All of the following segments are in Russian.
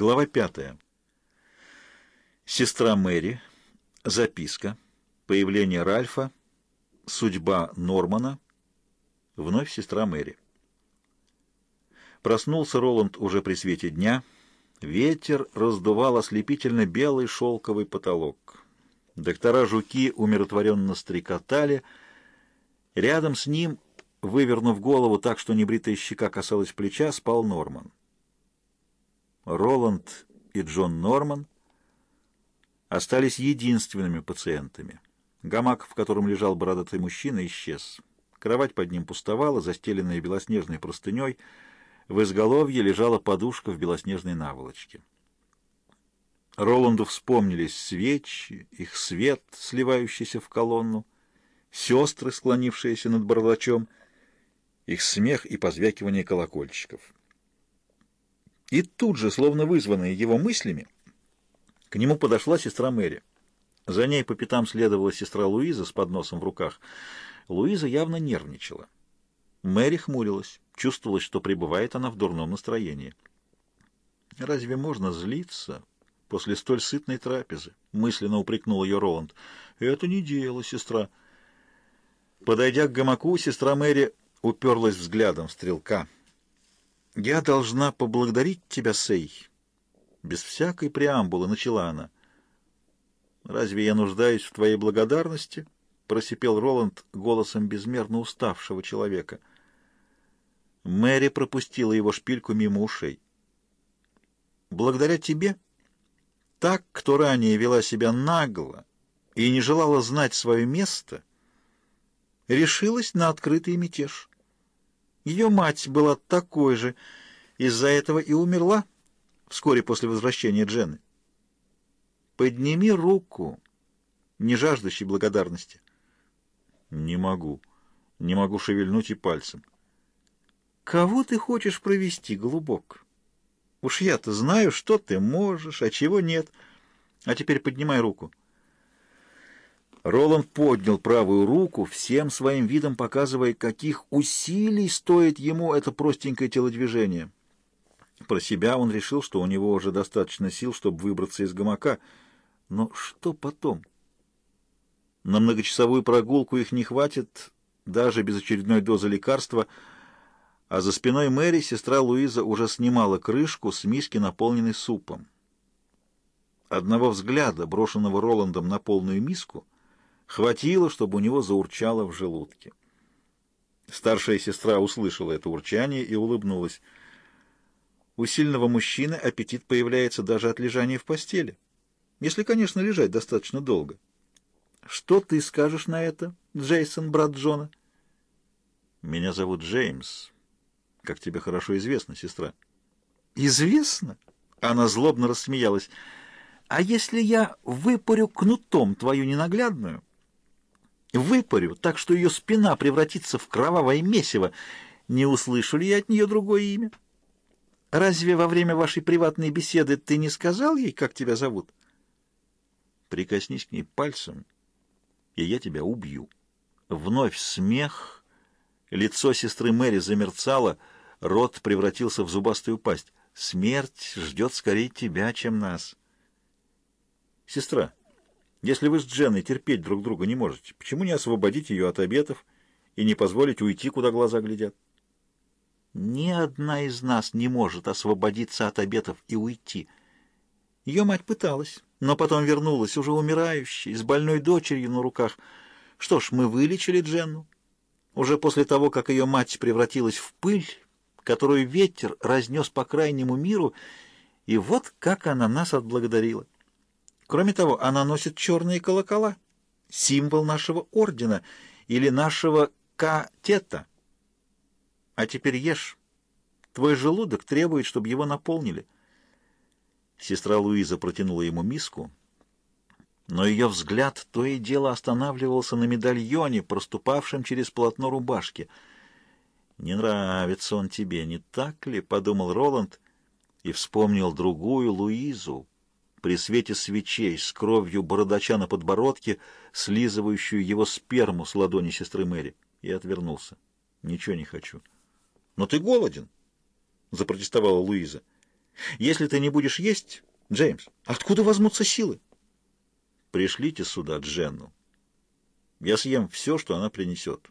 Глава пятая. Сестра Мэри. Записка. Появление Ральфа. Судьба Нормана. Вновь сестра Мэри. Проснулся Роланд уже при свете дня. Ветер раздувал ослепительно белый шелковый потолок. Доктора-жуки умиротворенно стрекотали. Рядом с ним, вывернув голову так, что небритая щека касалась плеча, спал Норман. Роланд и Джон Норман остались единственными пациентами. Гамак, в котором лежал бородатый мужчина, исчез. Кровать под ним пустовала, застеленная белоснежной простыней. В изголовье лежала подушка в белоснежной наволочке. Роланду вспомнились свечи, их свет, сливающийся в колонну, сестры, склонившиеся над барлачом, их смех и позвякивание колокольчиков. И тут же, словно вызванная его мыслями, к нему подошла сестра Мэри. За ней по пятам следовала сестра Луиза с подносом в руках. Луиза явно нервничала. Мэри хмурилась, чувствовалось, что пребывает она в дурном настроении. «Разве можно злиться после столь сытной трапезы?» — мысленно упрекнул ее Роланд. «Это не дело, сестра». Подойдя к гамаку, сестра Мэри уперлась взглядом в стрелка — «Я должна поблагодарить тебя, Сей». Без всякой преамбулы начала она. «Разве я нуждаюсь в твоей благодарности?» — просипел Роланд голосом безмерно уставшего человека. Мэри пропустила его шпильку мимо ушей. «Благодаря тебе, так, кто ранее вела себя нагло и не желала знать свое место, решилась на открытый мятеж». Ее мать была такой же, из-за этого и умерла вскоре после возвращения Джены. Подними руку, не жаждущий благодарности. Не могу. Не могу шевельнуть и пальцем. Кого ты хочешь провести, голубок? Уж я-то знаю, что ты можешь, а чего нет. А теперь поднимай руку. Роланд поднял правую руку, всем своим видом показывая, каких усилий стоит ему это простенькое телодвижение. Про себя он решил, что у него уже достаточно сил, чтобы выбраться из гамака. Но что потом? На многочасовую прогулку их не хватит, даже без очередной дозы лекарства, а за спиной Мэри сестра Луиза уже снимала крышку с миски, наполненной супом. Одного взгляда, брошенного Роландом на полную миску — Хватило, чтобы у него заурчало в желудке. Старшая сестра услышала это урчание и улыбнулась. У сильного мужчины аппетит появляется даже от лежания в постели. Если, конечно, лежать достаточно долго. Что ты скажешь на это, Джейсон, брат Джона? Меня зовут Джеймс. Как тебе хорошо известно, сестра. Известно? Она злобно рассмеялась. А если я выпарю кнутом твою ненаглядную, Выпарю, так что ее спина превратится в кровавое месиво. Не услышу ли я от нее другое имя? Разве во время вашей приватной беседы ты не сказал ей, как тебя зовут? Прикоснись к ней пальцем, и я тебя убью. Вновь смех. Лицо сестры Мэри замерцало, рот превратился в зубастую пасть. Смерть ждет скорее тебя, чем нас. Сестра, если вы с Дженной терпеть друг друга не можете, почему не освободить ее от обетов и не позволить уйти, куда глаза глядят? Ни одна из нас не может освободиться от обетов и уйти. Ее мать пыталась, но потом вернулась, уже умирающей, с больной дочерью на руках. Что ж, мы вылечили Дженну. Уже после того, как ее мать превратилась в пыль, которую ветер разнес по крайнему миру, и вот как она нас отблагодарила. Кроме того, она носит черные колокола, символ нашего ордена или нашего катета. А теперь ешь. Твой желудок требует, чтобы его наполнили. Сестра Луиза протянула ему миску, но ее взгляд то и дело останавливался на медальоне, проступавшем через полотно рубашки. «Не нравится он тебе, не так ли?» — подумал Роланд и вспомнил другую Луизу, при свете свечей с кровью бородача на подбородке, слизывающую его сперму с ладони сестры Мэри, и отвернулся. «Ничего не хочу». «Но ты голоден!» — запротестовала Луиза. Если ты не будешь есть, Джеймс, откуда возьмутся силы? Пришлите сюда Дженну. Я съем все, что она принесет.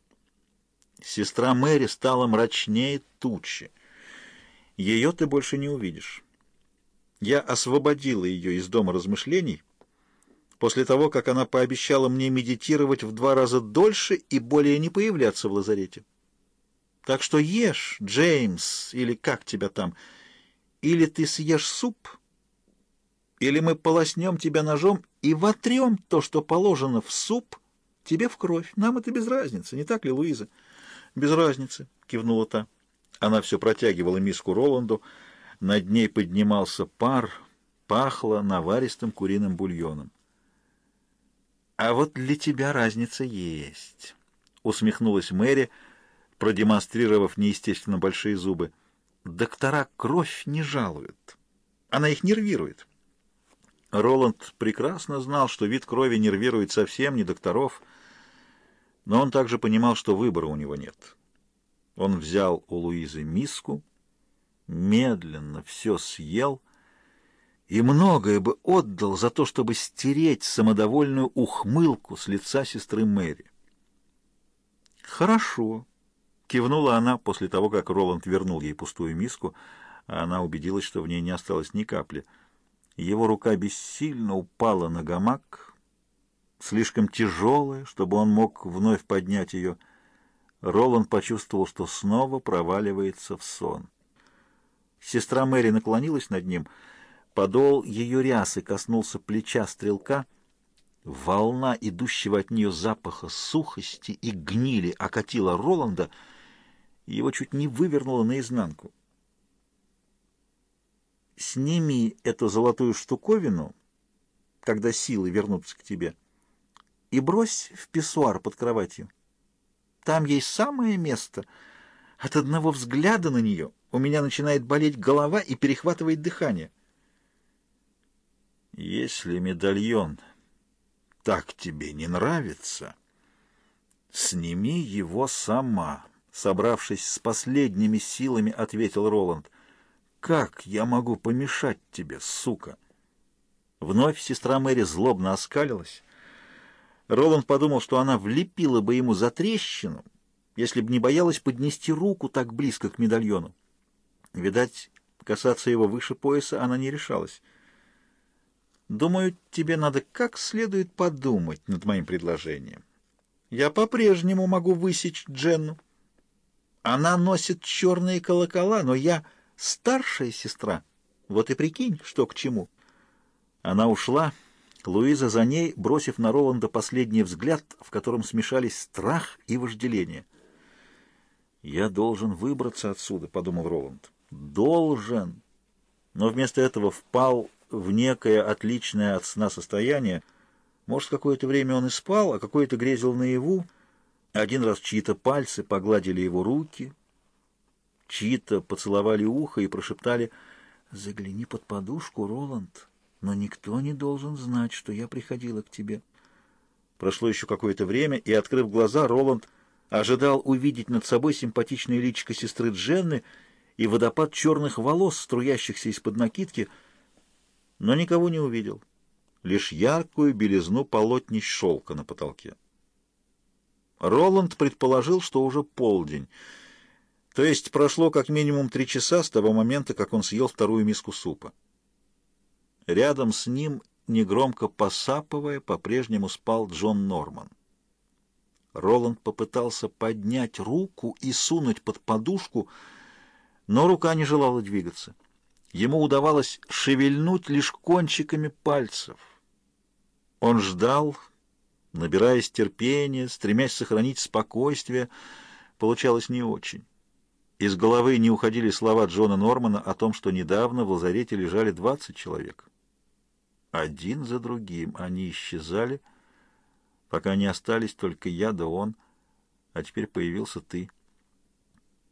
Сестра Мэри стала мрачнее тучи. Ее ты больше не увидишь. Я освободила ее из дома размышлений после того, как она пообещала мне медитировать в два раза дольше и более не появляться в лазарете. Так что ешь, Джеймс, или как тебя там, или ты съешь суп, или мы полоснем тебя ножом и вотрем то, что положено в суп, тебе в кровь. Нам это без разницы, не так ли, Луиза? Без разницы, кивнула та. Она все протягивала миску Роланду, над ней поднимался пар, пахло наваристым куриным бульоном. «А вот для тебя разница есть», — усмехнулась Мэри, продемонстрировав неестественно большие зубы. «Доктора кровь не жалуют. Она их нервирует». Роланд прекрасно знал, что вид крови нервирует совсем не докторов, но он также понимал, что выбора у него нет. Он взял у Луизы миску, медленно все съел и многое бы отдал за то, чтобы стереть самодовольную ухмылку с лица сестры Мэри. «Хорошо», — кивнула она после того, как Роланд вернул ей пустую миску, а она убедилась, что в ней не осталось ни капли. Его рука бессильно упала на гамак, слишком тяжелая, чтобы он мог вновь поднять ее. Роланд почувствовал, что снова проваливается в сон. Сестра Мэри наклонилась над ним. Подол ее рясы коснулся плеча стрелка. Волна идущего от нее запаха сухости и гнили окатила Роланда, его чуть не вывернуло наизнанку. «Сними эту золотую штуковину, когда силы вернутся к тебе, и брось в писсуар под кроватью. Там есть самое место. От одного взгляда на нее у меня начинает болеть голова и перехватывает дыхание. Если медальон так тебе не нравится, сними его сама, собравшись с последними силами, ответил Роланд. Как я могу помешать тебе, сука? Вновь сестра Мэри злобно оскалилась. Роланд подумал, что она влепила бы ему за трещину, если бы не боялась поднести руку так близко к медальону. Видать, касаться его выше пояса она не решалась. «Думаю, тебе надо как следует подумать над моим предложением. Я по-прежнему могу высечь Дженну. Она носит черные колокола, но я старшая сестра. Вот и прикинь, что к чему». Она ушла, Луиза за ней, бросив на Роланда последний взгляд, в котором смешались страх и вожделение. «Я должен выбраться отсюда», — подумал Роланд должен, но вместо этого впал в некое отличное от сна состояние. Может, какое-то время он и спал, а какое-то грезил наяву. Один раз чьи-то пальцы погладили его руки, чьи-то поцеловали ухо и прошептали «Загляни под подушку, Роланд, но никто не должен знать, что я приходила к тебе». Прошло еще какое-то время, и, открыв глаза, Роланд ожидал увидеть над собой симпатичное личико сестры Дженны — и водопад черных волос, струящихся из-под накидки, но никого не увидел, лишь яркую белизну полотнищ шелка на потолке. Роланд предположил, что уже полдень, то есть прошло как минимум три часа с того момента, как он съел вторую миску супа. Рядом с ним, негромко посапывая, по-прежнему спал Джон Норман. Роланд попытался поднять руку и сунуть под подушку, но рука не желала двигаться. Ему удавалось шевельнуть лишь кончиками пальцев. Он ждал, набираясь терпения, стремясь сохранить спокойствие. Получалось не очень. Из головы не уходили слова Джона Нормана о том, что недавно в лазарете лежали 20 человек. Один за другим они исчезали, пока не остались только я да он, а теперь появился ты —